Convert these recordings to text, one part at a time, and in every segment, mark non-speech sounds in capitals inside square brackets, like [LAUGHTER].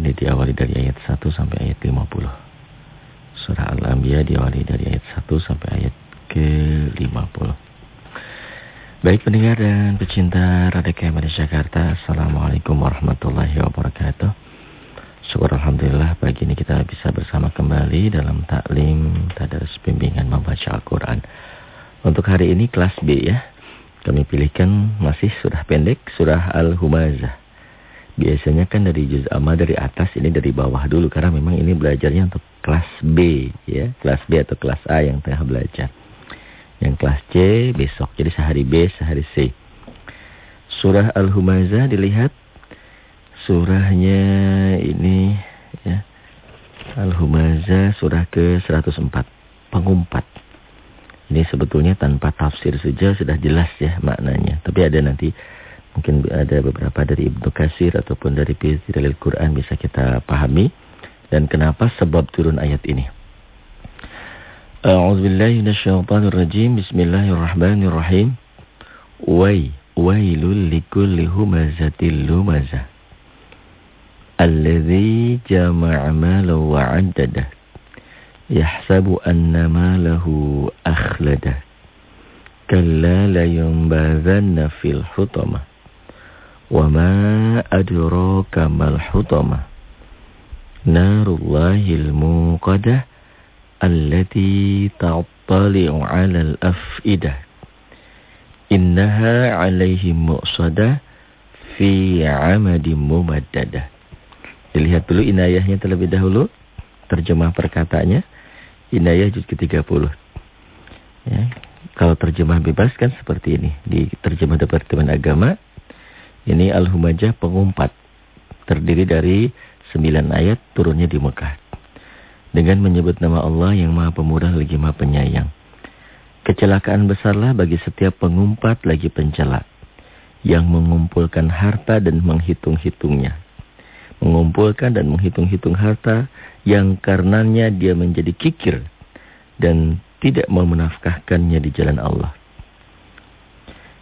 Ini diawali dari ayat 1 sampai ayat 50. Surah Al-Anbiya diawali dari ayat 1 sampai ayat ke-50. Baik pendengar dan pecinta Radio KMR Jakarta, Assalamualaikum warahmatullahi wabarakatuh. Syukur Alhamdulillah pagi ini kita bisa bersama kembali dalam taklim tadarus bimbingan membaca Al-Quran. Untuk hari ini kelas B ya. Kami pilihkan masih surah pendek, surah Al-Humazah. Biasanya kan dari juz amma dari atas, ini dari bawah dulu. Karena memang ini belajarnya untuk kelas B ya. Kelas B atau kelas A yang tengah belajar. Yang kelas C besok, jadi sehari B, sehari C. Surah Al-Humazah dilihat. Surahnya ini ya. Al-Humazah surah ke-104. Pengumpat. Ini sebetulnya tanpa tafsir saja sudah jelas ya maknanya. Tapi ada nanti Mungkin ada beberapa dari Ibnu Kasir ataupun dari Pizir dalil Quran bisa kita pahami. Dan kenapa sebab turun ayat ini. A'udzubillahiminasyaitanirrajim. Bismillahirrahmanirrahim. Wai, wailul likulli humazatil lumazah. Alladhi jama'a malahu wa'addadah. Yahsabu anna malahu akhladah. Kalla layumbazanna fil hutamah. وما أدراك ما الحطمة نار الله الموقدة التي تطلع على الأفئدة إنها عليهم مؤصدة في عمد ممددة Dilihat dulu inayahnya terlebih dahulu Terjemah perkataannya Inayah juz ke-30. Ya. Kalau terjemah bebas kan seperti ini. Di terjemah Departemen Agama, ini Al-Humajah pengumpat. Terdiri dari sembilan ayat turunnya di Mekah. Dengan menyebut nama Allah yang maha pemurah lagi maha penyayang. Kecelakaan besarlah bagi setiap pengumpat lagi pencela. Yang mengumpulkan harta dan menghitung-hitungnya. Mengumpulkan dan menghitung-hitung harta yang karenanya dia menjadi kikir dan tidak mau menafkahkannya di jalan Allah.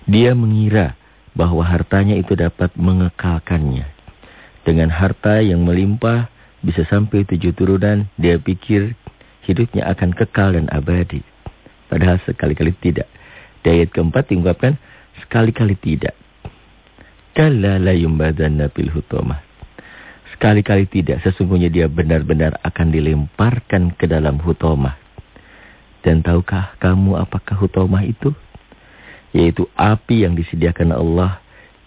Dia mengira bahwa hartanya itu dapat mengekalkannya. Dengan harta yang melimpah bisa sampai tujuh turunan, dia pikir hidupnya akan kekal dan abadi. Padahal sekali-kali tidak. Di ayat keempat diungkapkan, sekali-kali tidak. Kalla la yumbadanna hutomah. Sekali-kali tidak, sesungguhnya dia benar-benar akan dilemparkan ke dalam hutomah. Dan tahukah kamu apakah hutomah itu? Yaitu api yang disediakan Allah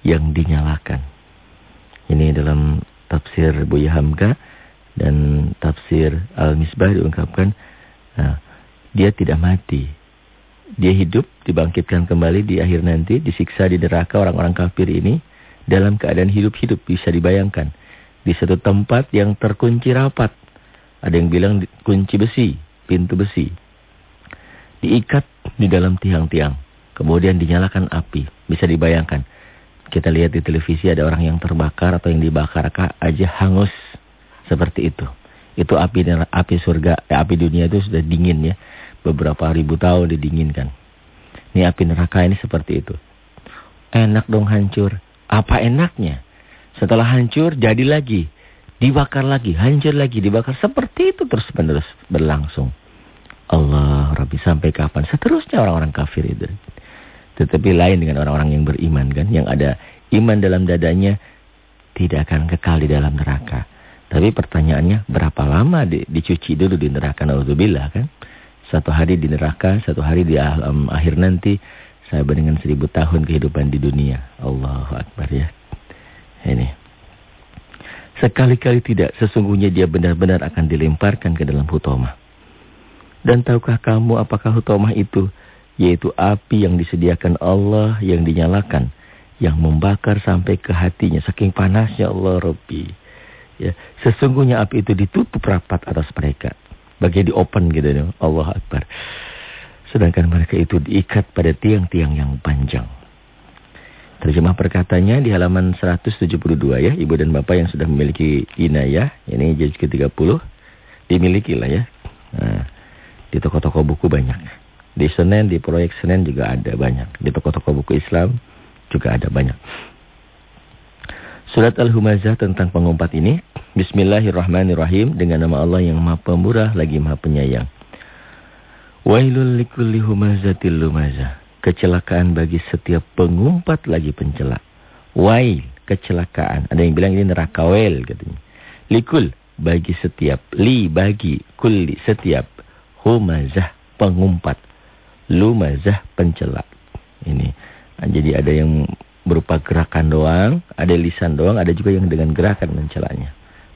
yang dinyalakan. Ini dalam tafsir Buya Hamka dan tafsir Al-Misbah diungkapkan, nah, dia tidak mati. Dia hidup, dibangkitkan kembali di akhir nanti, disiksa di neraka orang-orang kafir ini, dalam keadaan hidup-hidup bisa dibayangkan di satu tempat yang terkunci rapat. Ada yang bilang kunci besi, pintu besi. Diikat di dalam tiang-tiang. Kemudian dinyalakan api. Bisa dibayangkan. Kita lihat di televisi ada orang yang terbakar atau yang dibakar aja hangus. Seperti itu. Itu api api surga, eh, api dunia itu sudah dingin ya. Beberapa ribu tahun didinginkan. Ini api neraka ini seperti itu. Enak dong hancur. Apa enaknya? Setelah hancur, jadi lagi. Dibakar lagi, hancur lagi, dibakar. Seperti itu terus menerus berlangsung. Allah Rabbi sampai kapan? Seterusnya orang-orang kafir itu. Tetapi lain dengan orang-orang yang beriman kan. Yang ada iman dalam dadanya tidak akan kekal di dalam neraka. Tapi pertanyaannya berapa lama di, dicuci dulu di neraka. Naudzubillah kan. Satu hari di neraka, satu hari di alam akhir nanti. Saya dengan seribu tahun kehidupan di dunia. Allahu Akbar ya. Ini. Sekali-kali tidak, sesungguhnya dia benar-benar akan dilemparkan ke dalam hutomah. Dan tahukah kamu apakah hutomah itu? Yaitu api yang disediakan Allah yang dinyalakan. Yang membakar sampai ke hatinya. Saking panasnya Allah Rabbi. Ya, sesungguhnya api itu ditutup rapat atas mereka. Bagi di open gitu. Ya. Allah Akbar. Sedangkan mereka itu diikat pada tiang-tiang yang panjang. Terjemah perkatanya di halaman 172 ya, Ibu dan Bapak yang sudah memiliki inayah, ini jadi ke-30, dimiliki lah ya. Nah, di toko-toko buku banyak. Di Senen, di proyek Senen juga ada banyak. Di toko-toko buku Islam juga ada banyak. Surat Al-Humazah tentang pengumpat ini. Bismillahirrahmanirrahim. Dengan nama Allah yang maha pemurah lagi maha penyayang. Wailul likulli humazatil lumazah. Kecelakaan bagi setiap pengumpat lagi pencela. Wail, kecelakaan. Ada yang bilang ini neraka wail katanya. Likul, bagi setiap. Li, bagi. Kulli, setiap. Humazah, pengumpat. Lumazah, pencela. Ini. Jadi ada yang berupa gerakan doang, ada lisan doang, ada juga yang dengan gerakan mencelanya.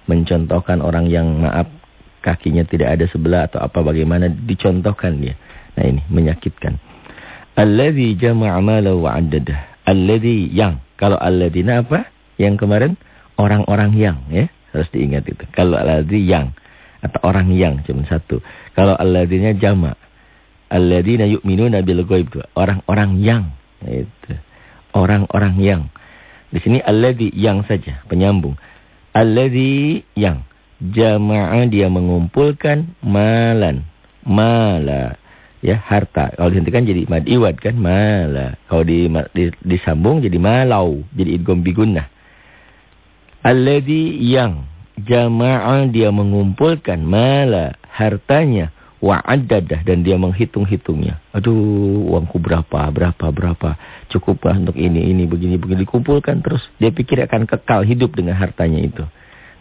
Mencontohkan orang yang maaf kakinya tidak ada sebelah atau apa bagaimana dicontohkan dia. Nah ini menyakitkan. Alladzi jama'a mala wa 'addadah. Alladzi yang. Kalau alladzina apa? Yang kemarin orang-orang yang ya. Harus diingat itu. Kalau alladzi yang atau orang yang cuma satu. Kalau alladzinya jama'. Alladzina yu'minuna bil ghaib. Orang-orang yang. Itu orang-orang yang. Di sini alladzi yang saja, penyambung. Alladzi yang jama'a dia mengumpulkan malan. Mala ya harta. Kalau dihentikan jadi mad iwad kan mala. Kalau di, di, disambung jadi malau, jadi idgham bigunnah. Alladzi yang jama'a dia mengumpulkan mala hartanya wa'addadah dan dia menghitung-hitungnya. Aduh, uangku berapa, berapa, berapa. Cukup untuk ini, ini, begini, begini. Dikumpulkan terus. Dia pikir akan kekal hidup dengan hartanya itu.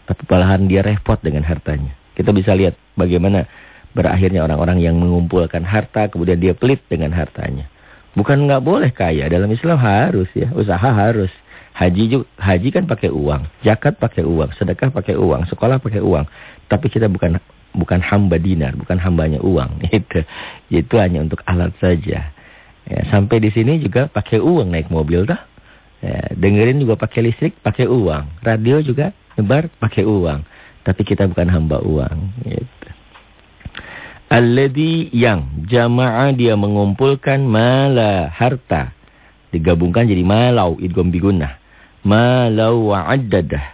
Tapi malahan dia repot dengan hartanya. Kita bisa lihat bagaimana berakhirnya orang-orang yang mengumpulkan harta, kemudian dia pelit dengan hartanya. Bukan nggak boleh kaya, dalam Islam harus ya, usaha harus. Haji juga, haji kan pakai uang, zakat pakai uang, sedekah pakai uang, sekolah pakai uang. Tapi kita bukan bukan hamba dinar, bukan hambanya uang. [LAUGHS] Itu itu hanya untuk alat saja. Ya, sampai di sini juga pakai uang naik mobil dah. Ya, dengerin juga pakai listrik, pakai uang. Radio juga nyebar pakai uang. Tapi kita bukan hamba uang. Gitu. Alladhi yang jamaah dia mengumpulkan mala harta. Digabungkan jadi malau idgom bigunah. Malau wa'addadah.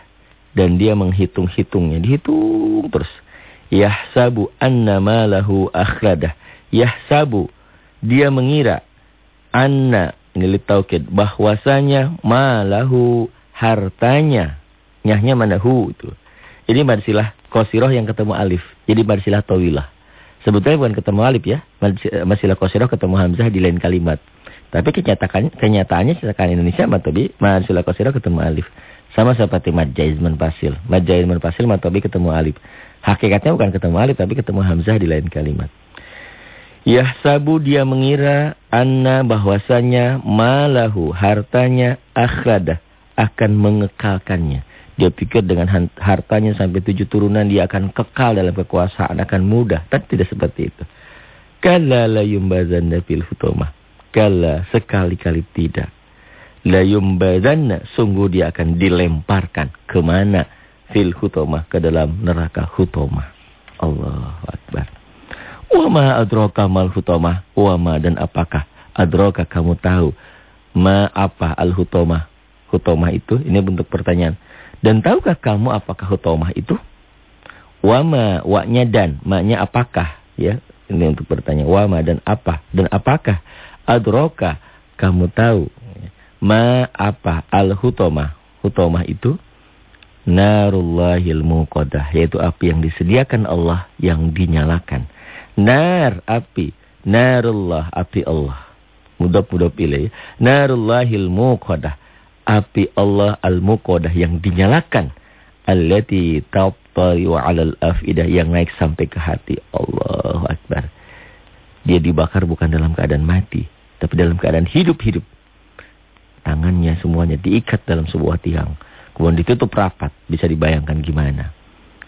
Dan dia menghitung-hitungnya. Dihitung terus. Yahsabu anna malahu akhladah. Yahsabu. Dia mengira. Anna. Ini litaukid. Bahwasanya malahu hartanya. Nyahnya mana hu itu. Ini marsilah kosiroh yang ketemu alif. Jadi marsilah tawilah. Sebetulnya bukan ketemu alif ya. Marsilah kosiroh ketemu hamzah di lain kalimat. Tapi kenyataannya, kenyataannya cetakan Indonesia matobi marsilah kosiroh ketemu alif. Sama seperti mad jaiz pasil. Mad jaiz pasil matobi ketemu alif. Hakikatnya bukan ketemu alif tapi ketemu hamzah di lain kalimat. Yahsabu dia mengira anna bahwasanya malahu hartanya akhradah akan mengekalkannya. Dia pikir dengan hartanya sampai tujuh turunan dia akan kekal dalam kekuasaan akan mudah. Tapi tidak seperti itu. Kala la yumbazanna fil hutumah. Kala sekali-kali tidak. La yumbazanna sungguh dia akan dilemparkan ke mana? Fil hutomah ke dalam neraka hutomah. Allahu Akbar. Wa ma adraka mal hutomah? Wa ma dan apakah adraka kamu tahu ma apa al hutomah? Hutomah itu ini bentuk pertanyaan. Dan tahukah kamu apakah hutomah itu? Wa ma wa-nya dan, ma-nya apakah? Ya, ini untuk pertanyaan. Wa ma dan apa? Dan apakah adraka kamu tahu ma apa al hutomah? Hutomah itu Narullahil muqadah. Yaitu api yang disediakan Allah yang dinyalakan. Nar, api. Narullah, api Allah. Mudab-mudab ilaih. Narullahil muqadah. Api Allah al-muqadah yang dinyalakan. Allati wa alal afidah. Yang naik sampai ke hati. Allahu Akbar. Dia dibakar bukan dalam keadaan mati. Tapi dalam keadaan hidup-hidup. Tangannya semuanya diikat dalam sebuah tiang. Kemudian ditutup rapat. Bisa dibayangkan gimana.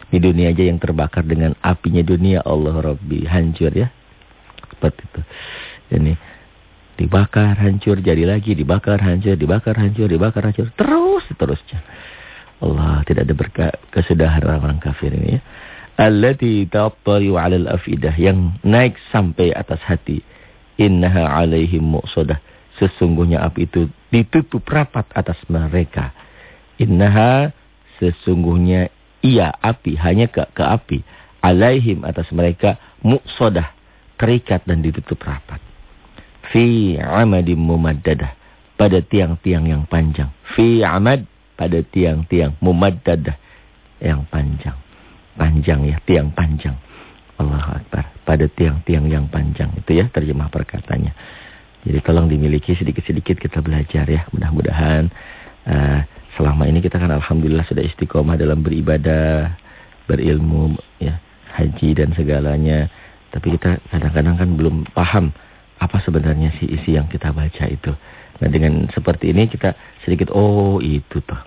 Di dunia aja yang terbakar dengan apinya dunia Allah Rabbi. Hancur ya. Seperti itu. Ini dibakar, hancur, jadi lagi. Dibakar, hancur, dibakar, hancur, dibakar, hancur. Terus, terusnya. Allah tidak ada berkah kesudahan orang-orang kafir ini ya. Allati tattariu 'alal afidah yang naik sampai atas hati. Innaha 'alaihim muqsadah. Sesungguhnya api itu ditutup rapat atas mereka. Innaha sesungguhnya ia api hanya ke, ke api. Alaihim atas mereka muqsodah terikat dan ditutup rapat. Fi amadim mumaddadah pada tiang-tiang yang panjang. Fi amad pada tiang-tiang mumaddadah yang panjang. Panjang ya, tiang panjang. Allah Akbar. Pada tiang-tiang yang panjang. Itu ya terjemah perkatanya. Jadi tolong dimiliki sedikit-sedikit kita belajar ya. Mudah-mudahan uh, selama ini kita kan Alhamdulillah sudah istiqomah dalam beribadah, berilmu, ya haji dan segalanya. Tapi kita kadang-kadang kan belum paham apa sebenarnya si isi yang kita baca itu. Nah dengan seperti ini kita sedikit, oh itu tuh.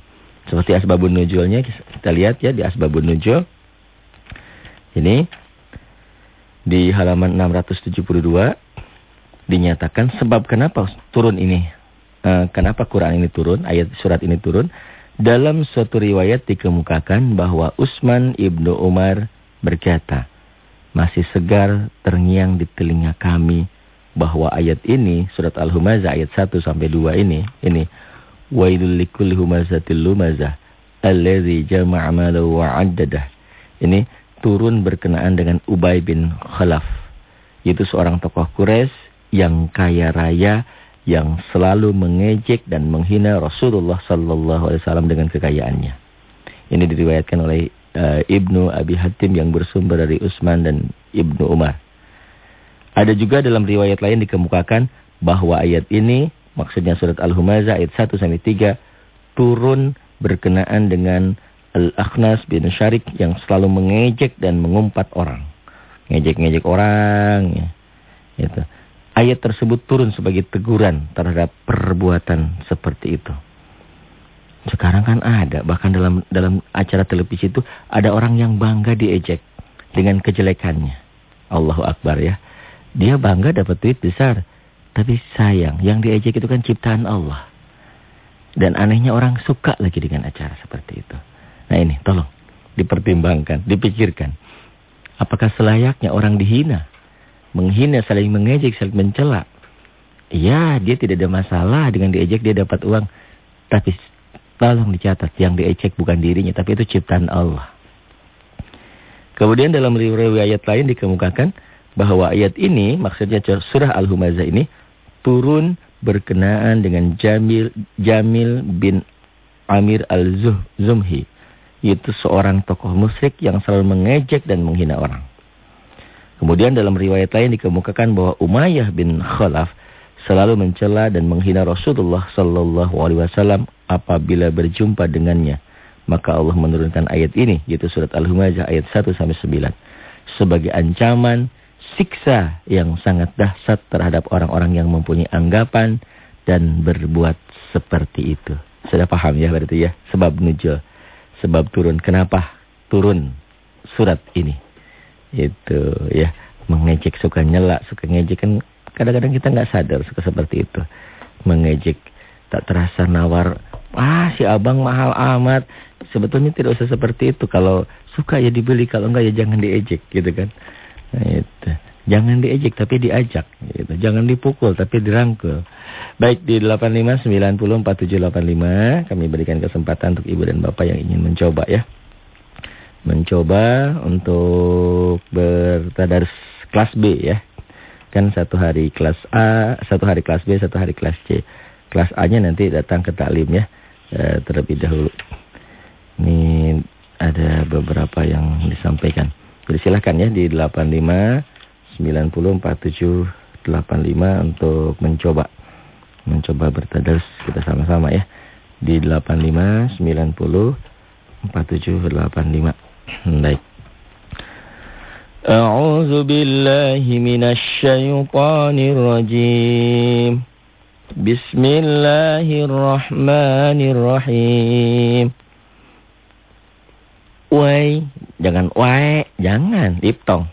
Seperti asbabun nujulnya kita lihat ya di asbabun nujul. Ini di halaman 672 dinyatakan sebab kenapa turun ini. Uh, kenapa Quran ini turun, ayat surat ini turun. Dalam suatu riwayat dikemukakan bahwa Utsman ibnu Umar berkata, masih segar terngiang di telinga kami bahwa ayat ini surat Al-Humazah ayat 1 sampai 2 ini ini wailul likulli humazatil lumazah allazi jama'a malahu wa 'addadah. Ini turun berkenaan dengan Ubay bin Khalaf yaitu seorang tokoh Quraisy yang kaya raya yang selalu mengejek dan menghina Rasulullah sallallahu alaihi wasallam dengan kekayaannya. Ini diriwayatkan oleh uh, Ibnu Abi Hatim yang bersumber dari Utsman dan Ibnu Umar. Ada juga dalam riwayat lain dikemukakan bahwa ayat ini maksudnya surat Al-Humazah ayat 1 sampai 3 turun berkenaan dengan Al-Akhnas bin Syarik yang selalu mengejek dan mengumpat orang. Ngejek-ngejek orang ya. Gitu ayat tersebut turun sebagai teguran terhadap perbuatan seperti itu. Sekarang kan ada, bahkan dalam dalam acara televisi itu ada orang yang bangga diejek dengan kejelekannya. Allahu Akbar ya. Dia bangga dapat duit besar, tapi sayang yang diejek itu kan ciptaan Allah. Dan anehnya orang suka lagi dengan acara seperti itu. Nah ini tolong dipertimbangkan, dipikirkan. Apakah selayaknya orang dihina? Menghina, saling mengejek, saling mencela. Ya, dia tidak ada masalah dengan diejek dia dapat uang. Tapi tolong dicatat, yang diejek bukan dirinya, tapi itu ciptaan Allah. Kemudian dalam riwayat lain dikemukakan bahwa ayat ini, maksudnya surah Al-Humazah ini, turun berkenaan dengan Jamil, Jamil bin Amir Al-Zumhi. Yaitu seorang tokoh musyrik yang selalu mengejek dan menghina orang. Kemudian dalam riwayat lain dikemukakan bahwa Umayyah bin Khalaf selalu mencela dan menghina Rasulullah sallallahu alaihi wasallam apabila berjumpa dengannya. Maka Allah menurunkan ayat ini yaitu surat Al-Humazah ayat 1 sampai 9 sebagai ancaman siksa yang sangat dahsyat terhadap orang-orang yang mempunyai anggapan dan berbuat seperti itu. Sudah paham ya berarti ya sebab nujul, sebab turun. Kenapa turun surat ini? Itu ya, mengejek suka nyela, suka ngejek kan kadang-kadang kita nggak sadar suka seperti itu. Mengejek tak terasa nawar, ah si abang mahal amat. Sebetulnya tidak usah seperti itu. Kalau suka ya dibeli, kalau enggak ya jangan diejek gitu kan. Nah, itu. Jangan diejek tapi diajak gitu. Jangan dipukul tapi dirangkul. Baik di 85904785 kami berikan kesempatan untuk ibu dan bapak yang ingin mencoba ya mencoba untuk bertadarus kelas B ya. Kan satu hari kelas A, satu hari kelas B, satu hari kelas C. Kelas A-nya nanti datang ke taklim ya e, terlebih dahulu. Ini ada beberapa yang disampaikan. Jadi silakan ya di 85 90 47 85 untuk mencoba mencoba bertadarus kita sama-sama ya. Di 85 90 47 85 Baik. A'udzu billahi minasy syaithanir rajim. Bismillahirrahmanirrahim. Wai, jangan wae, jangan diptong.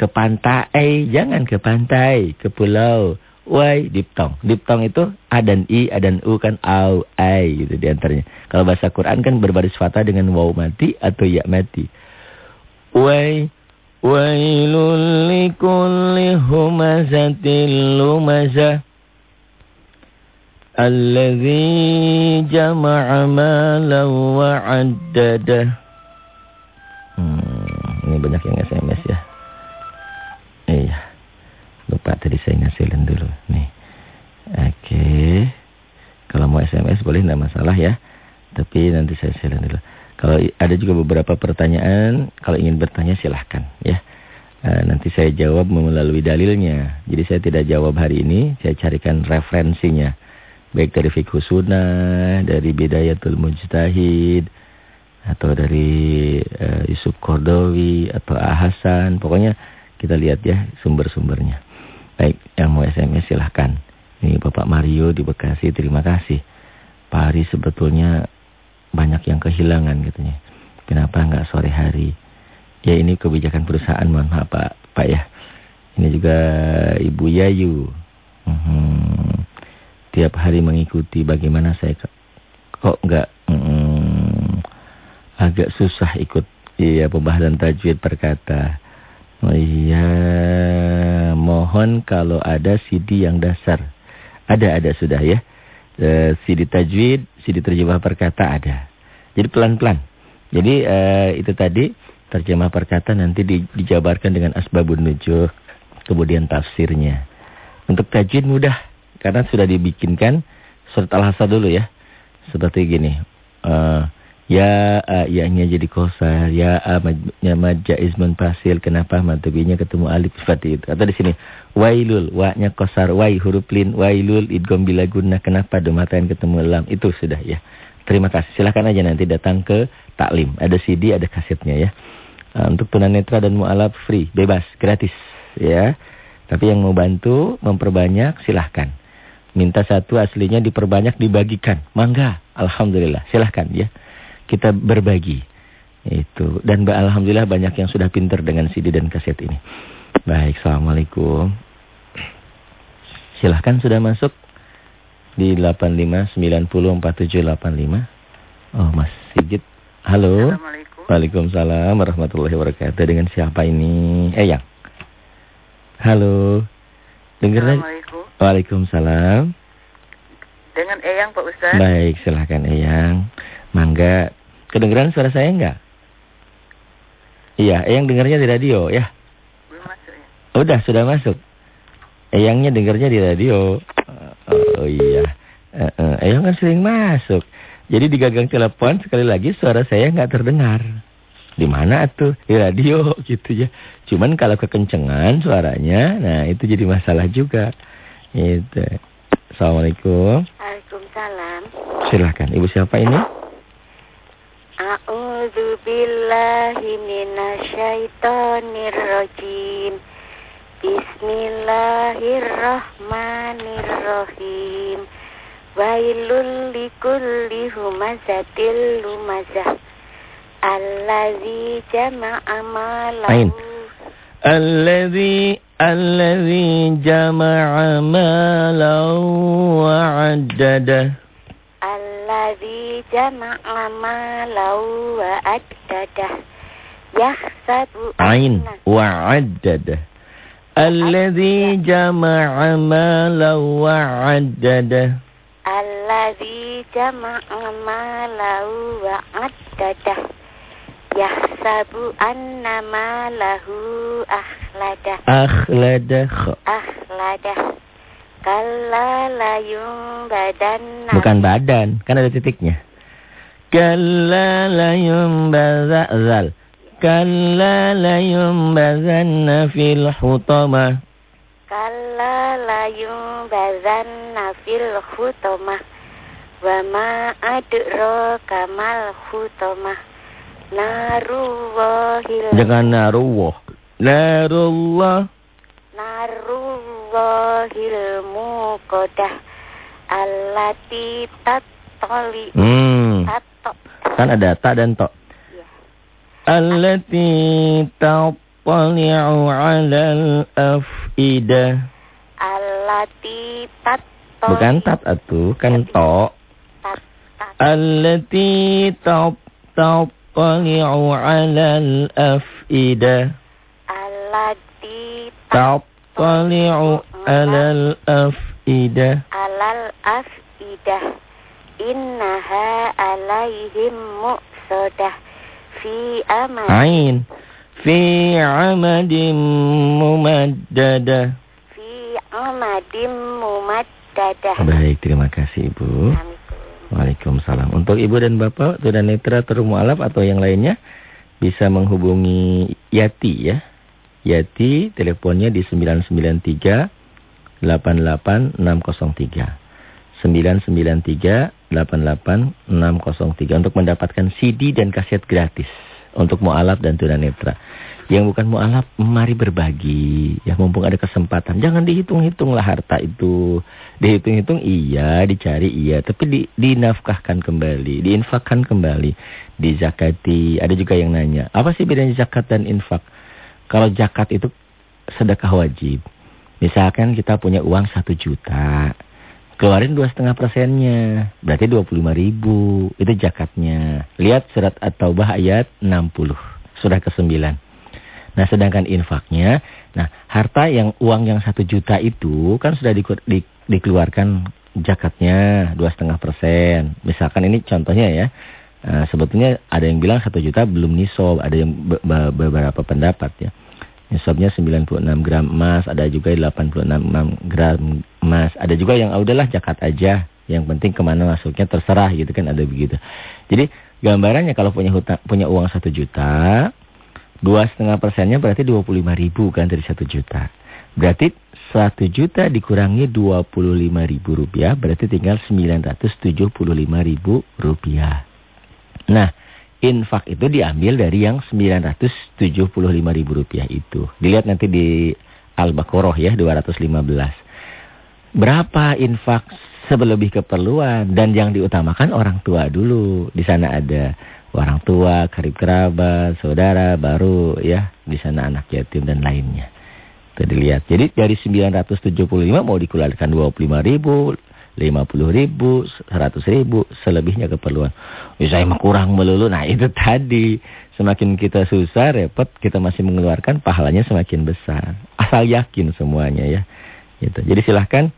Ke pantai, jangan ke pantai, ke pulau. Wai, diptong. Diptong itu a dan i, a dan u kan au, ai gitu di antaranya. Kalau bahasa Quran kan berbaris fathah dengan waw mati atau ya mati. Wai wailul likulli humazatil lumazah alladzi jama'a malan wa 'addada. Hmm, ini banyak yang SMS ya. Lupa tadi saya ngasilin dulu nih. Oke. Kalau mau SMS boleh enggak masalah ya. Tapi nanti saya share dulu. Kalau ada juga beberapa pertanyaan, kalau ingin bertanya silahkan ya. Uh, nanti saya jawab melalui dalilnya. Jadi saya tidak jawab hari ini, saya carikan referensinya. Baik dari fikih sunnah, dari bidayatul mujtahid, atau dari uh, Yusuf Kordowi, atau Ahasan. Pokoknya kita lihat ya sumber-sumbernya. Baik, yang mau SMS silahkan. Ini Bapak Mario di Bekasi, terima kasih. Pak Hari sebetulnya banyak yang kehilangan katanya. Kenapa enggak sore hari? Ya ini kebijakan perusahaan mohon maaf Pak, Pak ya. Ini juga Ibu Yayu. Hmm, tiap hari mengikuti bagaimana saya kok enggak hmm, agak susah ikut iya pembahasan tajwid perkata. Oh iya, mohon kalau ada CD yang dasar. Ada, ada sudah ya. E, CD tajwid, CD terjemah perkata ada. Jadi pelan-pelan. Jadi e, itu tadi terjemah perkata nanti di, dijabarkan dengan asbabun nujuh. Kemudian tafsirnya. Untuk tajwid mudah. Karena sudah dibikinkan surat al-hasa dulu ya. Seperti gini. Uh, Ya a ya-nya jadi kosar, ya a ya majja ismun pasil. Kenapa matubinya ketemu alif seperti itu. Atau di sini wailul, wa-nya kosar, wai huruf lin, wailul idgham bila guna. Kenapa domatain ketemu lam? Itu sudah ya. Terima kasih. Silahkan aja nanti datang ke taklim. Ada CD, ada kasetnya ya. Untuk tunanetra dan mualaf free, bebas, gratis ya. Tapi yang mau bantu memperbanyak silahkan. Minta satu aslinya diperbanyak dibagikan. Mangga, alhamdulillah. Silahkan ya kita berbagi. Itu dan alhamdulillah banyak yang sudah pinter dengan CD dan kaset ini. Baik, Assalamualaikum. Silahkan sudah masuk di 85904785. Oh, Mas Sigit. Halo. Assalamualaikum. Waalaikumsalam warahmatullahi wabarakatuh. Dengan siapa ini? Eyang. Halo. Dengar Assalamualaikum. Waalaikumsalam. Dengan Eyang Pak Ustaz. Baik, silahkan Eyang. Mangga Kedengeran suara saya enggak? Iya, Eyang dengarnya di radio ya? Belum masuk ya? Udah, sudah masuk. Eyangnya dengarnya di radio. Oh, oh iya. Uh, Eyang kan sering masuk. Jadi di gagang telepon sekali lagi suara saya enggak terdengar. Di mana tuh? Di radio [LAUGHS] gitu ya. Cuman kalau kekencengan suaranya, nah itu jadi masalah juga. Itu. Assalamualaikum. Waalaikumsalam. Silahkan. Ibu siapa ini? A'udzu billahi minasyaitonir rajim. Bismillahirrahmanirrahim. Wailul likulli humazatil lumazah. Allazi jama'a malahu. Allazi allazi jama'a malahu wa addadah. Yahsabu Ain wa addadah. Alladzi jama'a malau wa addadah. Alladzi jama'a malau wa addadah. Yahsabu anna malahu akhladah. Akhladah. Akhladah. Kalla layung badan. Bukan badan, kan ada titiknya. Kalla layung bazal. Kalla layung bazanna fil hutama. Kalla layung bazanna fil hutama. Wa ma adro kamal hutama. Naruwahil. Jangan naruwah. Narullah. Naruwah. Allahil muqadah allati tattali hmm. tato. Kan ada ta dan to. Ya. Allati tattali'u 'alal af'idah. Allati tattali. Bukan tat atu, kan to. Allati tattali'u 'alal af'idah. Allati Tap Tali'u alal afidah. Alal afidah. Innaha alaihim muqsodah. Fi amadin. Ain. Fi amadim mumaddadah. Fi amadim mumaddadah. Baik, terima kasih Ibu. Waalaikumsalam. Untuk ibu dan bapak, tunanetra, mualaf atau yang lainnya bisa menghubungi Yati ya. Yati teleponnya di 993 88 603. 993 88 603 untuk mendapatkan CD dan kaset gratis untuk mualaf dan tunanetra. Yang bukan mualaf, mari berbagi. Ya mumpung ada kesempatan. Jangan dihitung-hitung lah harta itu. Dihitung-hitung iya, dicari iya. Tapi di, dinafkahkan kembali, diinfakkan kembali. Dizakati. Ada juga yang nanya, apa sih bedanya zakat dan infak? Kalau zakat itu sedekah wajib. Misalkan kita punya uang satu juta. Keluarin dua setengah persennya. Berarti dua puluh lima ribu. Itu zakatnya. Lihat surat At-Taubah ayat 60. Surah ke-9. Nah sedangkan infaknya, nah harta yang uang yang satu juta itu kan sudah di, di, dikeluarkan jakatnya dua setengah persen. Misalkan ini contohnya ya, uh, sebetulnya ada yang bilang satu juta belum nisob, ada yang be beberapa pendapat ya. Nisobnya 96 gram emas, ada juga 86 gram emas, ada juga yang ah, udahlah jakat aja. Yang penting ke mana masuknya terserah gitu kan ada begitu. Jadi gambarannya kalau punya hutang, punya uang satu juta, Dua setengah persennya berarti 25 ribu kan dari satu juta. Berarti satu juta dikurangi 25 ribu rupiah berarti tinggal 975 ribu rupiah. Nah, infak itu diambil dari yang 975 ribu rupiah itu. Dilihat nanti di Al-Baqarah ya 215. Berapa infak sebelebih keperluan dan yang diutamakan orang tua dulu. Di sana ada orang tua, karib kerabat, saudara, baru ya di sana anak yatim dan lainnya. Itu dilihat. Jadi dari 975 mau dikeluarkan 25 ribu, 50 ribu, 100 ribu, selebihnya keperluan. Ya, saya mah kurang melulu. Nah itu tadi. Semakin kita susah, repot, kita masih mengeluarkan, pahalanya semakin besar. Asal yakin semuanya ya. Gitu. Jadi silahkan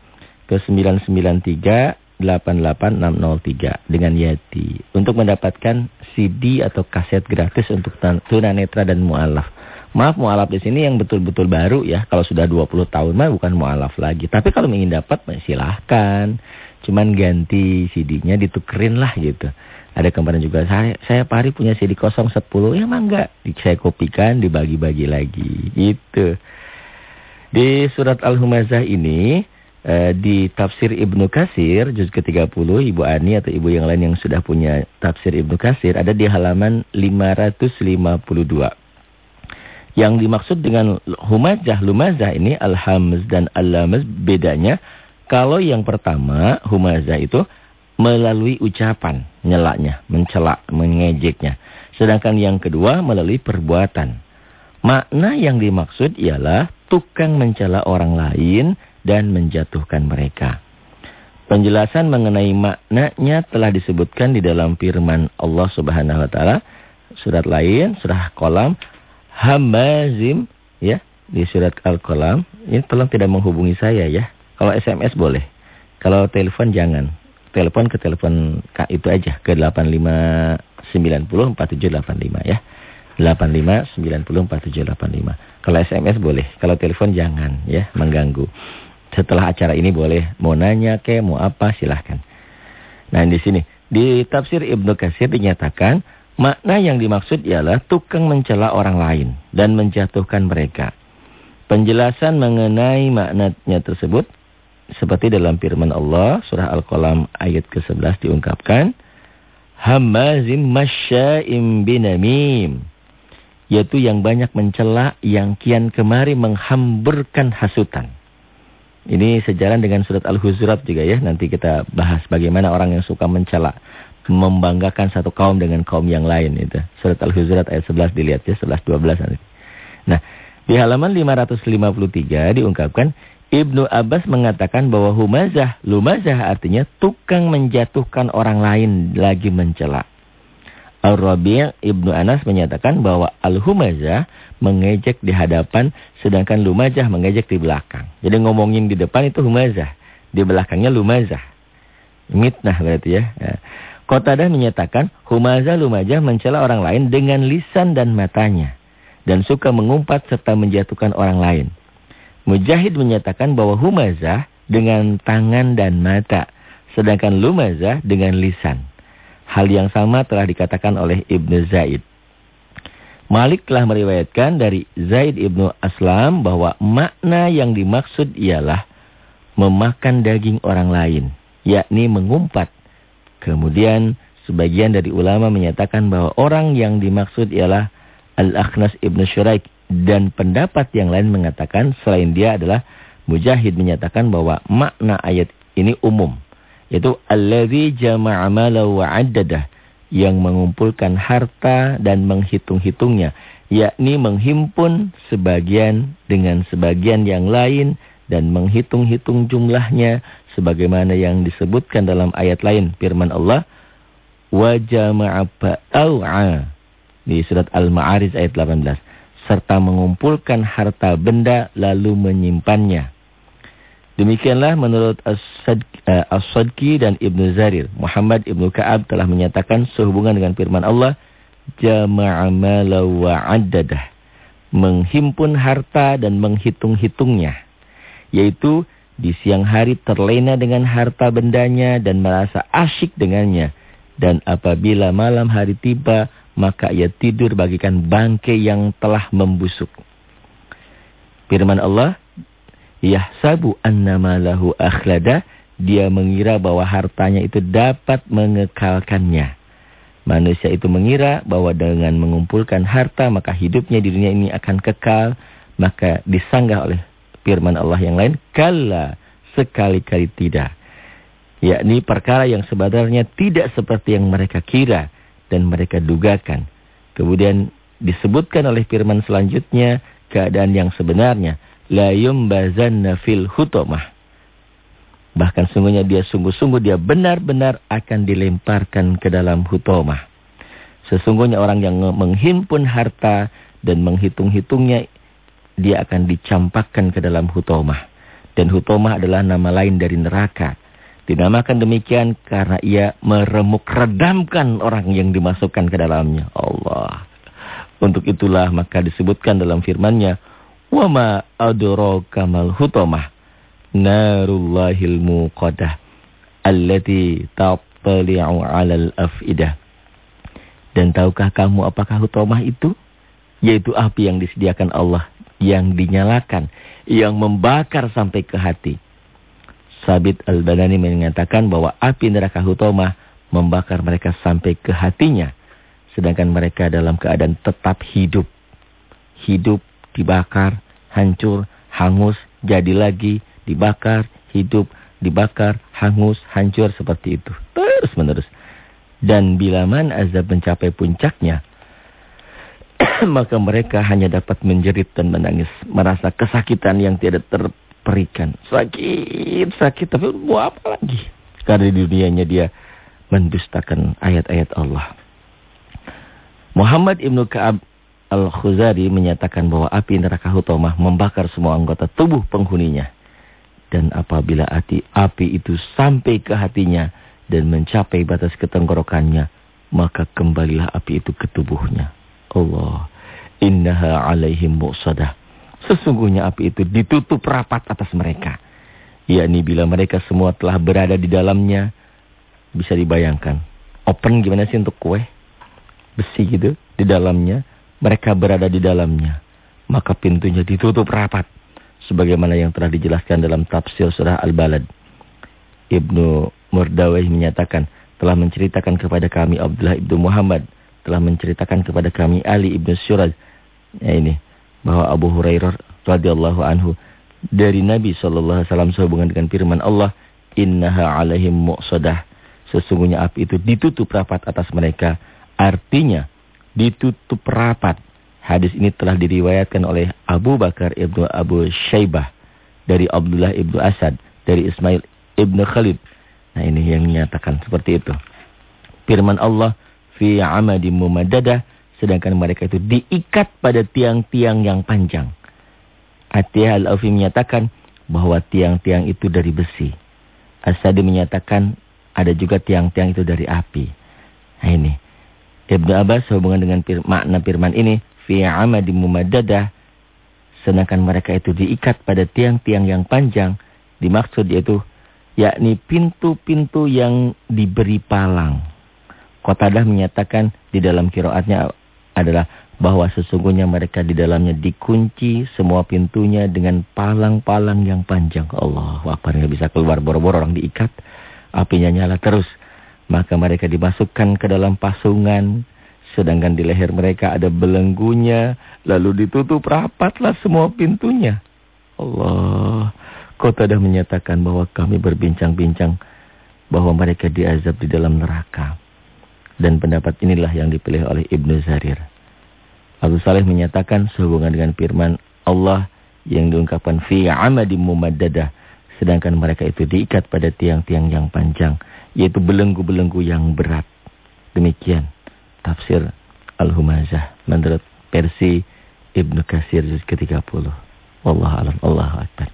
ke 993 88603 dengan Yati untuk mendapatkan CD atau kaset gratis untuk tunanetra dan mualaf. Maaf mualaf di sini yang betul-betul baru ya. Kalau sudah 20 tahun mah bukan mualaf lagi. Tapi kalau ingin dapat silahkan. Cuman ganti CD-nya ditukerin lah gitu. Ada kemarin juga saya saya pari punya CD kosong 10 ya mangga saya kopikan dibagi-bagi lagi gitu. Di surat Al-Humazah ini Eh, di tafsir Ibnu Kasir juz ke-30 Ibu Ani atau ibu yang lain yang sudah punya tafsir Ibnu Kasir ada di halaman 552. Yang dimaksud dengan humazah lumazah ini al-hamz dan al-lamaz bedanya kalau yang pertama humazah itu melalui ucapan nyelaknya, mencela, mengejeknya. Sedangkan yang kedua melalui perbuatan. Makna yang dimaksud ialah tukang mencela orang lain dan menjatuhkan mereka. Penjelasan mengenai maknanya telah disebutkan di dalam firman Allah Subhanahu wa taala surat lain surah Qalam Hamazim ya di surat Al-Qalam ini tolong tidak menghubungi saya ya. Kalau SMS boleh. Kalau telepon jangan. Telepon ke telepon itu aja ke 85904785 ya. 85904785. Kalau SMS boleh, kalau telepon jangan ya, mengganggu setelah acara ini boleh mau nanya ke mau apa silahkan. Nah di sini di tafsir Ibnu Katsir dinyatakan makna yang dimaksud ialah tukang mencela orang lain dan menjatuhkan mereka. Penjelasan mengenai maknanya tersebut seperti dalam firman Allah surah Al-Qalam ayat ke-11 diungkapkan Hamazim masya'im binamim yaitu yang banyak mencela yang kian kemari menghamburkan hasutan. Ini sejalan dengan surat Al-Huzurat juga ya. Nanti kita bahas bagaimana orang yang suka mencela. Membanggakan satu kaum dengan kaum yang lain. itu. Surat Al-Huzurat ayat 11 dilihat ya. 11-12 nanti. Nah, di halaman 553 diungkapkan. Ibnu Abbas mengatakan bahwa humazah, lumazah artinya tukang menjatuhkan orang lain lagi mencela. Al-Rabi' Ibnu Anas menyatakan bahwa al-humazah mengejek di hadapan sedangkan lumajah mengejek di belakang. Jadi ngomongin di depan itu humazah, di belakangnya lumazah. Mitnah berarti ya. Qatadah menyatakan humazah lumajah mencela orang lain dengan lisan dan matanya dan suka mengumpat serta menjatuhkan orang lain. Mujahid menyatakan bahwa humazah dengan tangan dan mata Sedangkan lumazah dengan lisan. Hal yang sama telah dikatakan oleh Ibnu Zaid. Malik telah meriwayatkan dari Zaid Ibnu Aslam bahwa makna yang dimaksud ialah memakan daging orang lain, yakni mengumpat. Kemudian sebagian dari ulama menyatakan bahwa orang yang dimaksud ialah Al-Akhnas Ibnu Syuraik dan pendapat yang lain mengatakan selain dia adalah Mujahid menyatakan bahwa makna ayat ini umum yaitu allazi jama'a mala wa 'addadah yang mengumpulkan harta dan menghitung-hitungnya yakni menghimpun sebagian dengan sebagian yang lain dan menghitung-hitung jumlahnya sebagaimana yang disebutkan dalam ayat lain firman Allah wa jama'a di surat Al-Ma'arij ayat 18 serta mengumpulkan harta benda lalu menyimpannya Demikianlah menurut eh, As-Sadqi dan Ibnu Zarir. Muhammad Ibnu Ka'ab telah menyatakan sehubungan dengan firman Allah. Jama'a mala wa. Menghimpun harta dan menghitung-hitungnya. Yaitu di siang hari terlena dengan harta bendanya dan merasa asyik dengannya. Dan apabila malam hari tiba, maka ia tidur bagikan bangkai yang telah membusuk. Firman Allah, yahsabu annama lahu akhlada, dia mengira bahwa hartanya itu dapat mengekalkannya. Manusia itu mengira bahwa dengan mengumpulkan harta maka hidupnya di dunia ini akan kekal, maka disanggah oleh firman Allah yang lain, kalla sekali-kali tidak. Yakni perkara yang sebenarnya tidak seperti yang mereka kira dan mereka dugakan. Kemudian disebutkan oleh firman selanjutnya keadaan yang sebenarnya la yumbazanna fil hutomah. Bahkan sungguhnya dia sungguh-sungguh dia benar-benar akan dilemparkan ke dalam hutomah. Sesungguhnya orang yang menghimpun harta dan menghitung-hitungnya dia akan dicampakkan ke dalam hutomah. Dan hutomah adalah nama lain dari neraka. Dinamakan demikian karena ia meremuk redamkan orang yang dimasukkan ke dalamnya. Allah. Untuk itulah maka disebutkan dalam firmannya ma adraka mal hutamah. Narullahil muqadah. Allati tattali'u 'alal afidah. Dan tahukah kamu apakah hutamah itu? Yaitu api yang disediakan Allah. Yang dinyalakan. Yang membakar sampai ke hati. Sabit al-Banani mengatakan bahwa api neraka hutamah membakar mereka sampai ke hatinya. Sedangkan mereka dalam keadaan tetap hidup. Hidup dibakar, hancur, hangus, jadi lagi, dibakar, hidup, dibakar, hangus, hancur seperti itu. Terus menerus. Dan bila man azab mencapai puncaknya, [COUGHS] maka mereka hanya dapat menjerit dan menangis. Merasa kesakitan yang tidak terperikan. Sakit, sakit, tapi mau apa lagi? Karena di dunianya dia mendustakan ayat-ayat Allah. Muhammad Ibnu Ka'ab Al-Khuzari menyatakan bahwa api neraka Hutomah membakar semua anggota tubuh penghuninya. Dan apabila api, api itu sampai ke hatinya dan mencapai batas ketenggorokannya, maka kembalilah api itu ke tubuhnya. Allah, innaha alaihim muqsadah. Sesungguhnya api itu ditutup rapat atas mereka. Yakni bila mereka semua telah berada di dalamnya, bisa dibayangkan. Open gimana sih untuk kue? Besi gitu di dalamnya mereka berada di dalamnya. Maka pintunya ditutup rapat. Sebagaimana yang telah dijelaskan dalam tafsir surah Al-Balad. Ibnu Murdawai menyatakan, telah menceritakan kepada kami Abdullah Ibnu Muhammad. Telah menceritakan kepada kami Ali Ibnu Suraj. Ya ini, bahwa Abu Hurairah radhiyallahu anhu dari Nabi sallallahu alaihi sehubungan dengan firman Allah, "Innaha alaihim muqsadah." Sesungguhnya api itu ditutup rapat atas mereka. Artinya ditutup rapat. Hadis ini telah diriwayatkan oleh Abu Bakar ibnu Abu Syaibah dari Abdullah ibnu Asad dari Ismail ibnu Khalid. Nah ini yang menyatakan seperti itu. Firman Allah fi amadi mumaddadah sedangkan mereka itu diikat pada tiang-tiang yang panjang. Atiyah al-Afi menyatakan bahwa tiang-tiang itu dari besi. Asadi menyatakan ada juga tiang-tiang itu dari api. Nah ini. Ibnu Abbas sehubungan dengan fir makna firman ini fi amadi mumaddadah sedangkan mereka itu diikat pada tiang-tiang yang panjang dimaksud yaitu yakni pintu-pintu yang diberi palang. Qatadah menyatakan di dalam kiroatnya adalah bahwa sesungguhnya mereka di dalamnya dikunci semua pintunya dengan palang-palang yang panjang. Allah Akbar nggak bisa keluar boro-boro orang diikat, apinya nyala terus. Maka mereka dimasukkan ke dalam pasungan, sedangkan di leher mereka ada belenggunya, lalu ditutup rapatlah semua pintunya. Allah, kota dah menyatakan bahwa kami berbincang-bincang bahwa mereka diazab di dalam neraka. Dan pendapat inilah yang dipilih oleh Ibnu Zarir. Abu Saleh menyatakan sehubungan dengan firman Allah yang diungkapkan fi amadim mumaddadah. Sedangkan mereka itu diikat pada tiang-tiang yang panjang. Yaitu belenggu-belenggu yang berat. Demikian tafsir Al-Humazah menurut versi Ibnu Kasir juz ke-30. Allah alam, Allah akbar.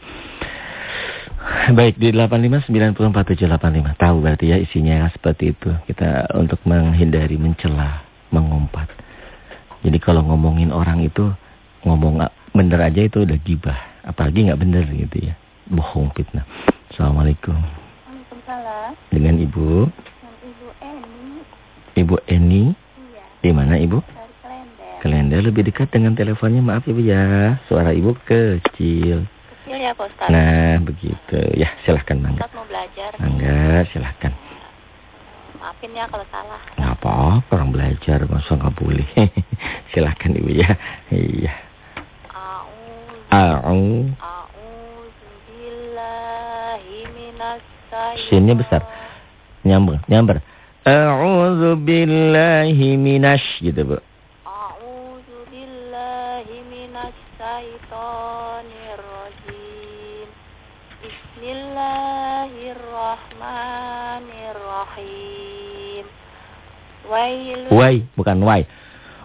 Baik di 8594785 tahu berarti ya isinya seperti itu. Kita untuk menghindari mencela, mengumpat. Jadi kalau ngomongin orang itu ngomong bener aja itu udah gibah, apalagi nggak bener gitu ya. Bohong fitnah. Assalamualaikum. Waalaikumsalam. Dengan Ibu? Dengan Ibu Eni. Ibu Eni? Iya. Di mana Ibu? Dari Klender. Klender lebih dekat dengan teleponnya. Maaf Ibu ya. Suara Ibu kecil. Kecil ya Pak Ustaz. Nah, begitu. Ya, silahkan Mangga. Ustaz mau belajar. Mangga, silahkan. Maafin ya kalau salah. Nggak apa-apa, orang belajar. Masa nggak boleh. [LAUGHS] silahkan Ibu ya. Iya. A'udzu A'u. A'udzu billahi minas Shinnya besar. Nyambung, nyamber. A'udzu billahi minasy gitu, Bu. Wailun Wai, bukan wai.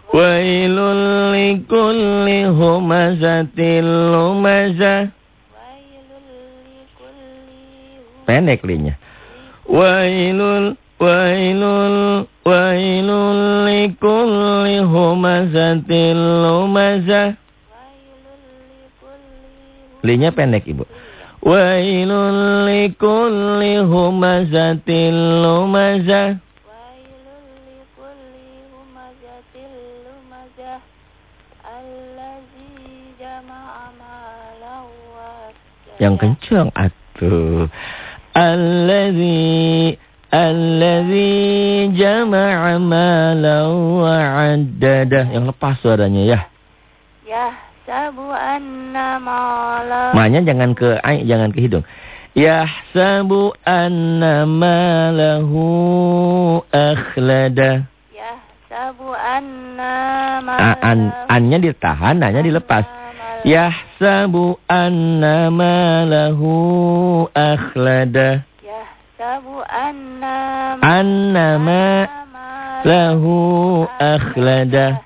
Wailul likulli humazatil lumazah. wailul Pendek linya. Wailul wailul wailul likulli humazatil lumazah. wailul Linya pendek, Ibu. Wailul likulli humazatil lumazah. Yang kencang atuh. Allazi allazi jama'a malan wa 'addada. Yang lepas suaranya ya. yahsabu anna malan Mahnya jangan ke ai, jangan ke hidung. Yahsabu anna malahu akhlada. yahsabu anna A- An, annya ditahan, nanya dilepas. Yahsabu anna malahu akhlada. yahsabu anna Anna ma lahu akhlada.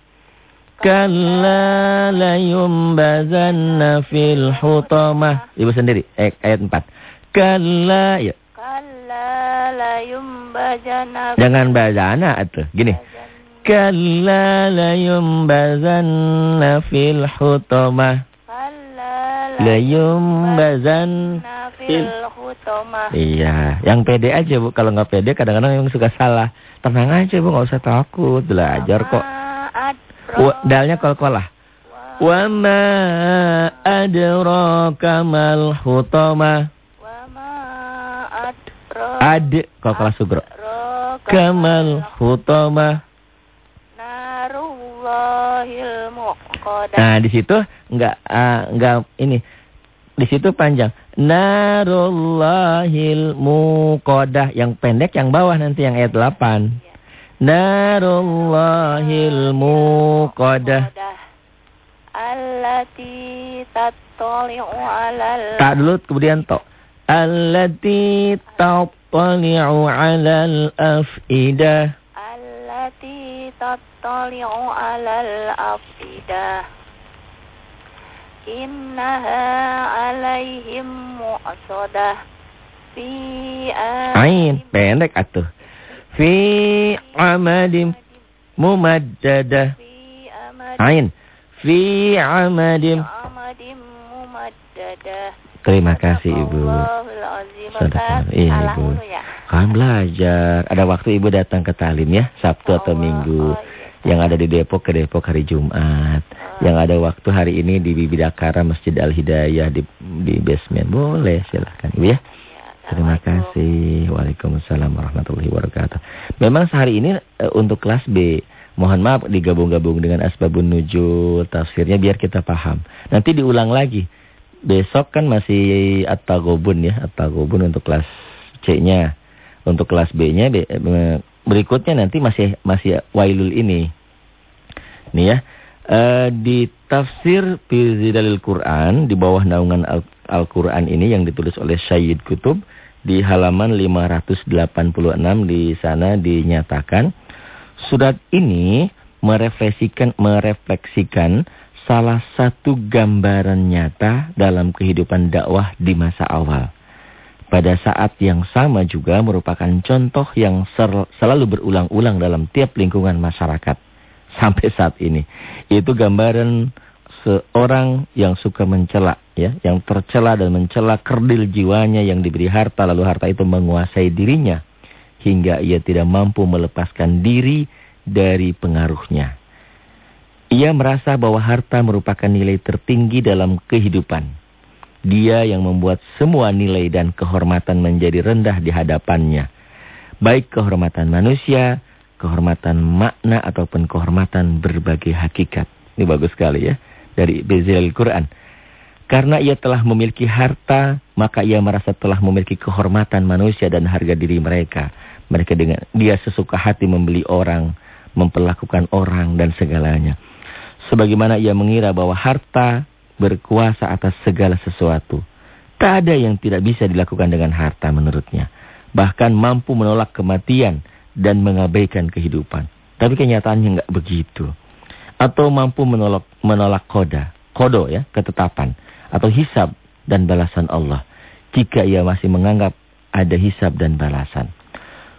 Kalla layumbazanna fil hutamah. Ibu sendiri, eh, ayat 4. Kalla, ya. kalla la yumbajana Jangan bazana atuh. Gini. Kalla layumbazanna fil hutamah. Fil hutamah Iya, yang pede aja Bu. Kalau nggak pede kadang-kadang yang suka salah. Tenang aja Bu, nggak usah takut. Belajar kok. Dalnya kol-kolah. Wa ma adraka mal hutamah. wa ma adra Ad kol-kolah sugro. Kamal hutamah. narullahil Nah, di situ enggak ah, enggak ini. Di situ panjang. Narullahil muqadah. Yang pendek yang bawah nanti yang ayat 8. Narullahil muqadah. allati tattali'u 'alal Tak dulu kemudian to. Allati tattali'u 'alal afidah. 'Alaihim mu'sadah fi Ain pendek atuh. Fi amadim mumaddadah. Ain. Fi amadim mumaddadah Terima kasih Ibu. Iya, Ibu. dulu ya. Kan belajar. Ada waktu Ibu datang ke talim ya, Sabtu atau Allah. Minggu. Oh, iya. Yang ada di Depok ke Depok hari Jumat. Oh. Yang ada waktu hari ini di Bidakara Masjid Al Hidayah di di basement. Boleh silahkan Ibu ya. Ya, Terima kasih. Waalaikumsalam warahmatullahi wabarakatuh. Memang sehari ini eh, untuk kelas B, mohon maaf digabung-gabung dengan asbabun nuzul, tafsirnya biar kita paham. Nanti diulang lagi. Besok kan masih at-taghabun ya, at-taghabun untuk kelas C-nya. Untuk kelas B-nya be- berikutnya nanti masih masih wailul ini. Nih ya. Eh, di tafsir fi Zidalil Quran di bawah naungan Al- Al-Quran ini yang ditulis oleh Syed Kutub di halaman 586 di sana dinyatakan surat ini merefleksikan merefleksikan salah satu gambaran nyata dalam kehidupan dakwah di masa awal. Pada saat yang sama juga merupakan contoh yang selalu berulang-ulang dalam tiap lingkungan masyarakat sampai saat ini. Itu gambaran seorang yang suka mencela ya, yang tercela dan mencela kerdil jiwanya yang diberi harta lalu harta itu menguasai dirinya hingga ia tidak mampu melepaskan diri dari pengaruhnya. Ia merasa bahwa harta merupakan nilai tertinggi dalam kehidupan. Dia yang membuat semua nilai dan kehormatan menjadi rendah di hadapannya. Baik kehormatan manusia, kehormatan makna ataupun kehormatan berbagai hakikat. Ini bagus sekali ya dari Bezil Quran. Karena ia telah memiliki harta, maka ia merasa telah memiliki kehormatan manusia dan harga diri mereka. Mereka dengan dia sesuka hati membeli orang, memperlakukan orang dan segalanya. Sebagaimana ia mengira bahwa harta berkuasa atas segala sesuatu. Tak ada yang tidak bisa dilakukan dengan harta menurutnya. Bahkan mampu menolak kematian dan mengabaikan kehidupan. Tapi kenyataannya enggak begitu. Atau mampu menolak, menolak koda, kodo ya, ketetapan. Atau hisab dan balasan Allah. Jika ia masih menganggap ada hisab dan balasan.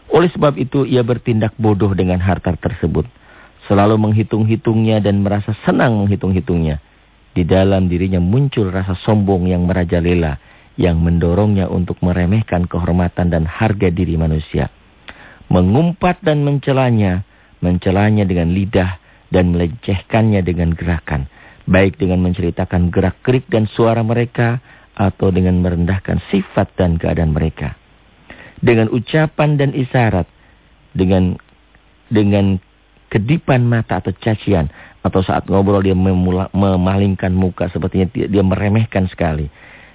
Oleh sebab itu ia bertindak bodoh dengan harta tersebut. Selalu menghitung-hitungnya dan merasa senang menghitung-hitungnya. Di dalam dirinya muncul rasa sombong yang merajalela. Yang mendorongnya untuk meremehkan kehormatan dan harga diri manusia. Mengumpat dan mencelanya. Mencelanya dengan lidah dan melecehkannya dengan gerakan. Baik dengan menceritakan gerak-gerik dan suara mereka. Atau dengan merendahkan sifat dan keadaan mereka. Dengan ucapan dan isyarat. Dengan dengan kedipan mata atau cacian. Atau saat ngobrol dia memula, memalingkan muka sepertinya dia, meremehkan sekali.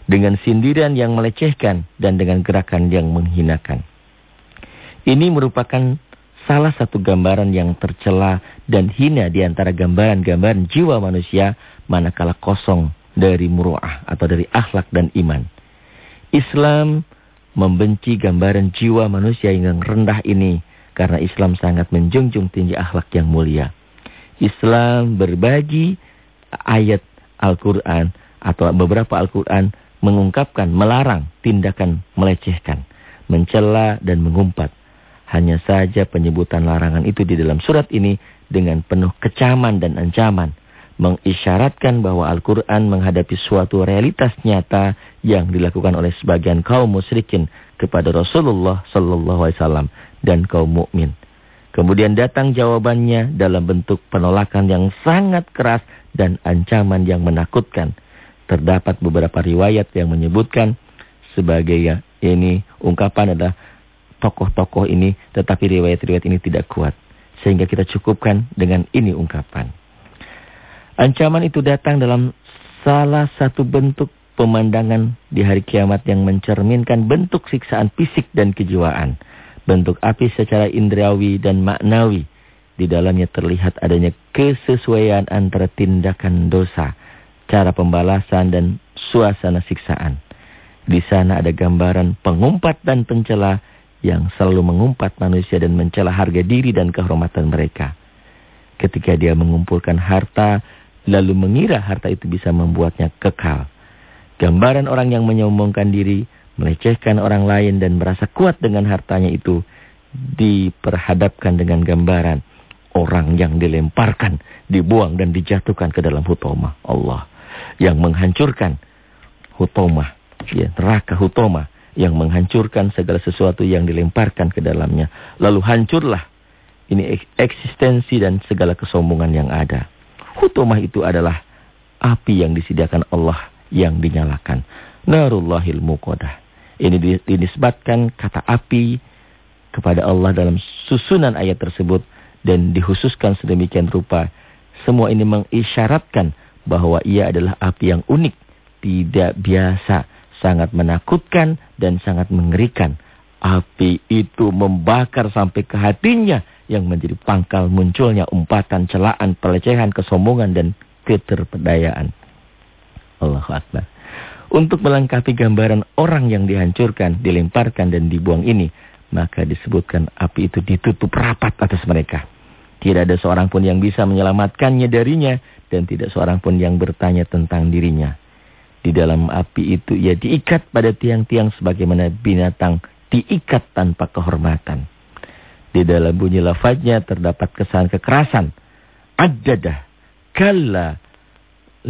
Dengan sindiran yang melecehkan dan dengan gerakan yang menghinakan. Ini merupakan salah satu gambaran yang tercela dan hina di antara gambaran-gambaran jiwa manusia manakala kosong dari muru'ah atau dari akhlak dan iman. Islam membenci gambaran jiwa manusia yang rendah ini karena Islam sangat menjunjung tinggi akhlak yang mulia. Islam berbagi ayat Al-Quran atau beberapa Al-Quran mengungkapkan, melarang tindakan melecehkan, mencela dan mengumpat. Hanya saja penyebutan larangan itu di dalam surat ini dengan penuh kecaman dan ancaman. Mengisyaratkan bahwa Al-Quran menghadapi suatu realitas nyata yang dilakukan oleh sebagian kaum musyrikin kepada Rasulullah Wasallam dan kaum mukmin. Kemudian datang jawabannya dalam bentuk penolakan yang sangat keras dan ancaman yang menakutkan. Terdapat beberapa riwayat yang menyebutkan sebagai ya, ini ungkapan adalah tokoh-tokoh ini, tetapi riwayat-riwayat ini tidak kuat. Sehingga kita cukupkan dengan ini ungkapan. Ancaman itu datang dalam salah satu bentuk pemandangan di hari kiamat yang mencerminkan bentuk siksaan fisik dan kejiwaan. Bentuk api secara indrawi dan maknawi. Di dalamnya terlihat adanya kesesuaian antara tindakan dosa, cara pembalasan dan suasana siksaan. Di sana ada gambaran pengumpat dan pencela yang selalu mengumpat manusia dan mencela harga diri dan kehormatan mereka. Ketika dia mengumpulkan harta, lalu mengira harta itu bisa membuatnya kekal. Gambaran orang yang menyombongkan diri, melecehkan orang lain dan merasa kuat dengan hartanya itu diperhadapkan dengan gambaran orang yang dilemparkan, dibuang dan dijatuhkan ke dalam hutomah Allah yang menghancurkan hutomah ya, neraka hutoma yang menghancurkan segala sesuatu yang dilemparkan ke dalamnya. Lalu hancurlah ini eksistensi dan segala kesombongan yang ada. Hutomah itu adalah api yang disediakan Allah yang dinyalakan. Narullahil muqadah. Ini dinisbatkan kata api kepada Allah dalam susunan ayat tersebut dan dikhususkan sedemikian rupa. Semua ini mengisyaratkan bahwa ia adalah api yang unik, tidak biasa, sangat menakutkan dan sangat mengerikan. Api itu membakar sampai ke hatinya yang menjadi pangkal munculnya umpatan, celaan, pelecehan, kesombongan dan keterpedayaan. Allahu Akbar. Untuk melengkapi gambaran orang yang dihancurkan, dilemparkan dan dibuang ini, maka disebutkan api itu ditutup rapat atas mereka. Tidak ada seorang pun yang bisa menyelamatkannya darinya dan tidak seorang pun yang bertanya tentang dirinya. Di dalam api itu ia diikat pada tiang-tiang sebagaimana binatang diikat tanpa kehormatan. Di dalam bunyi lafaznya terdapat kesan kekerasan. Addadah, kalla,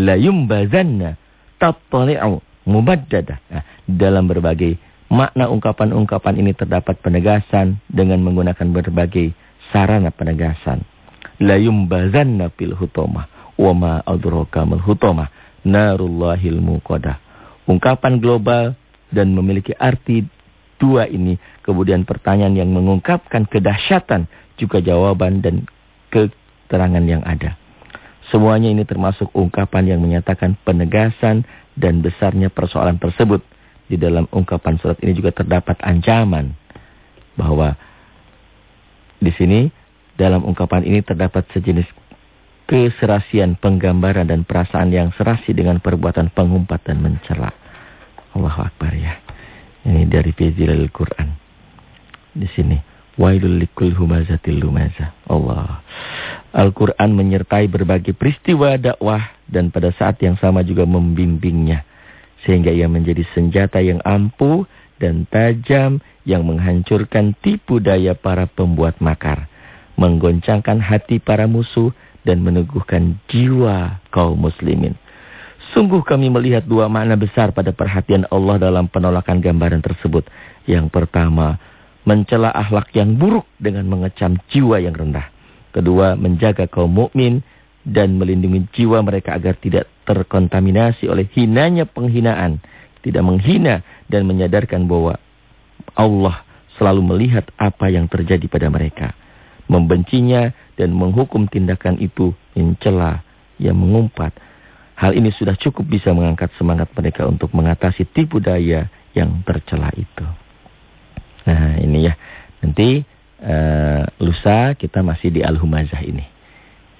la yumbazanna, tattali'u, mubaddadah. Nah, dalam berbagai makna ungkapan-ungkapan ini terdapat penegasan dengan menggunakan berbagai sarana penegasan. La yumbazanna fil hutomah, wa ma adraka mal hutomah narullahil muqadah. Ungkapan global dan memiliki arti dua ini. Kemudian pertanyaan yang mengungkapkan kedahsyatan juga jawaban dan keterangan yang ada. Semuanya ini termasuk ungkapan yang menyatakan penegasan dan besarnya persoalan tersebut. Di dalam ungkapan surat ini juga terdapat ancaman bahwa di sini dalam ungkapan ini terdapat sejenis keserasian penggambaran dan perasaan yang serasi dengan perbuatan pengumpat dan mencela. Allahu Akbar ya. Ini dari Fizilal Quran. Di sini. Wailul likul humazatil lumaza. Allah. Al-Quran menyertai berbagai peristiwa dakwah dan pada saat yang sama juga membimbingnya. Sehingga ia menjadi senjata yang ampuh dan tajam yang menghancurkan tipu daya para pembuat makar. Menggoncangkan hati para musuh dan meneguhkan jiwa kaum muslimin. Sungguh kami melihat dua makna besar pada perhatian Allah dalam penolakan gambaran tersebut. Yang pertama, mencela akhlak yang buruk dengan mengecam jiwa yang rendah. Kedua, menjaga kaum mukmin dan melindungi jiwa mereka agar tidak terkontaminasi oleh hinanya penghinaan. Tidak menghina dan menyadarkan bahwa Allah selalu melihat apa yang terjadi pada mereka. Membencinya dan menghukum tindakan itu mencela, yang mengumpat. Hal ini sudah cukup bisa mengangkat semangat mereka untuk mengatasi tipu daya yang tercela itu. Nah ini ya, nanti uh, lusa kita masih di Al-Humazah ini.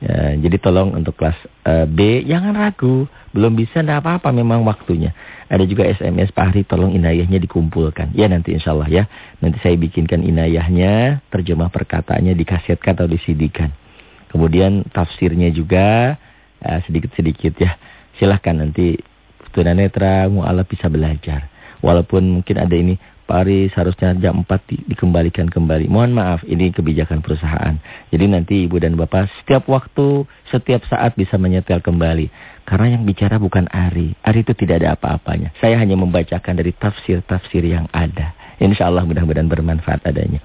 Ya, jadi tolong untuk kelas uh, B jangan ragu, belum bisa enggak apa-apa memang waktunya. Ada juga SMS Pak Hari tolong inayahnya dikumpulkan. Ya nanti insya Allah ya. Nanti saya bikinkan inayahnya, terjemah perkataannya dikasetkan atau disidikan. Kemudian tafsirnya juga sedikit-sedikit uh, ya. Silahkan nanti tunanetra mu'alaf bisa belajar. Walaupun mungkin ada ini Paris harusnya jam 4 di, dikembalikan kembali. Mohon maaf, ini kebijakan perusahaan. Jadi nanti ibu dan bapak setiap waktu, setiap saat bisa menyetel kembali. Karena yang bicara bukan Ari. Ari itu tidak ada apa-apanya. Saya hanya membacakan dari tafsir-tafsir yang ada. Insya Allah mudah-mudahan bermanfaat adanya.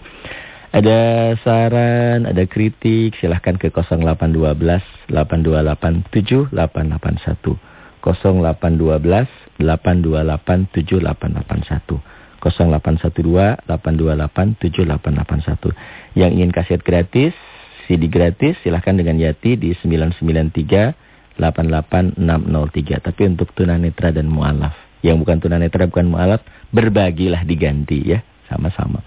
Ada saran, ada kritik, silahkan ke 0812 8287 881. 0812 828 7881. 0812 828 7881. Yang ingin kaset gratis, CD gratis silahkan dengan Yati di 993 88603. Tapi untuk tunanetra dan mualaf. Yang bukan tunanetra bukan mualaf, berbagilah diganti ya, sama-sama.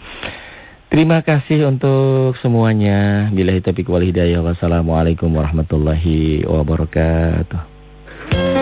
Terima kasih untuk semuanya. Bila taufiq wal hidayah. Wassalamualaikum warahmatullahi wabarakatuh.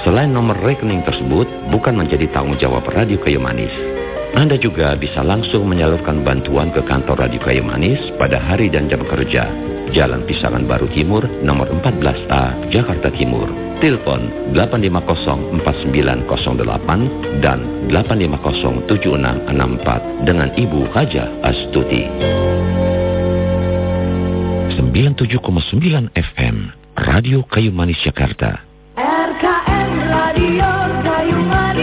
Selain nomor rekening tersebut bukan menjadi tanggung jawab Radio Kayu Manis. Anda juga bisa langsung menyalurkan bantuan ke kantor Radio Kayu Manis pada hari dan jam kerja. Jalan Pisangan Baru Timur, nomor 14A, Jakarta Timur. Telepon 8504908 dan 8507664 dengan Ibu Haja Astuti. 97,9 FM, Radio Kayu Manis Jakarta. RKM Radio Kayu Manis.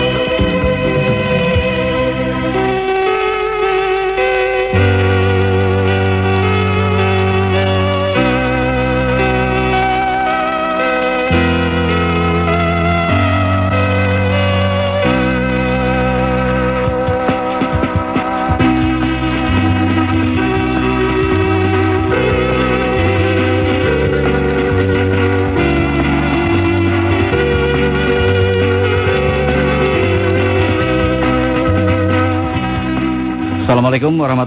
Assalamualaikum warahmatullahi